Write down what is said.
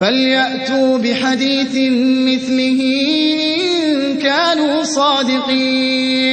فَلْيَأْتُوا بِحَدِيثٍ مِّثْلِهِ إِن كَانُوا صَادِقِينَ.